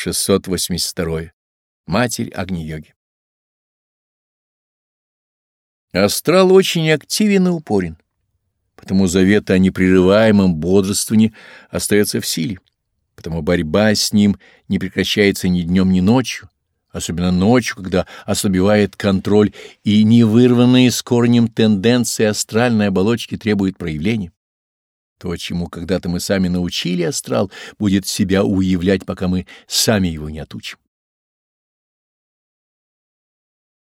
682. Матерь Агни-йоги. Астрал очень активен и упорен, потому завет о непрерываемом бодрствовании остается в силе, потому борьба с ним не прекращается ни днем, ни ночью, особенно ночью, когда ослабевает контроль и невырванные с корнем тенденции астральной оболочки требуют проявления. То, чему когда-то мы сами научили астрал, будет себя уявлять, пока мы сами его не отучим.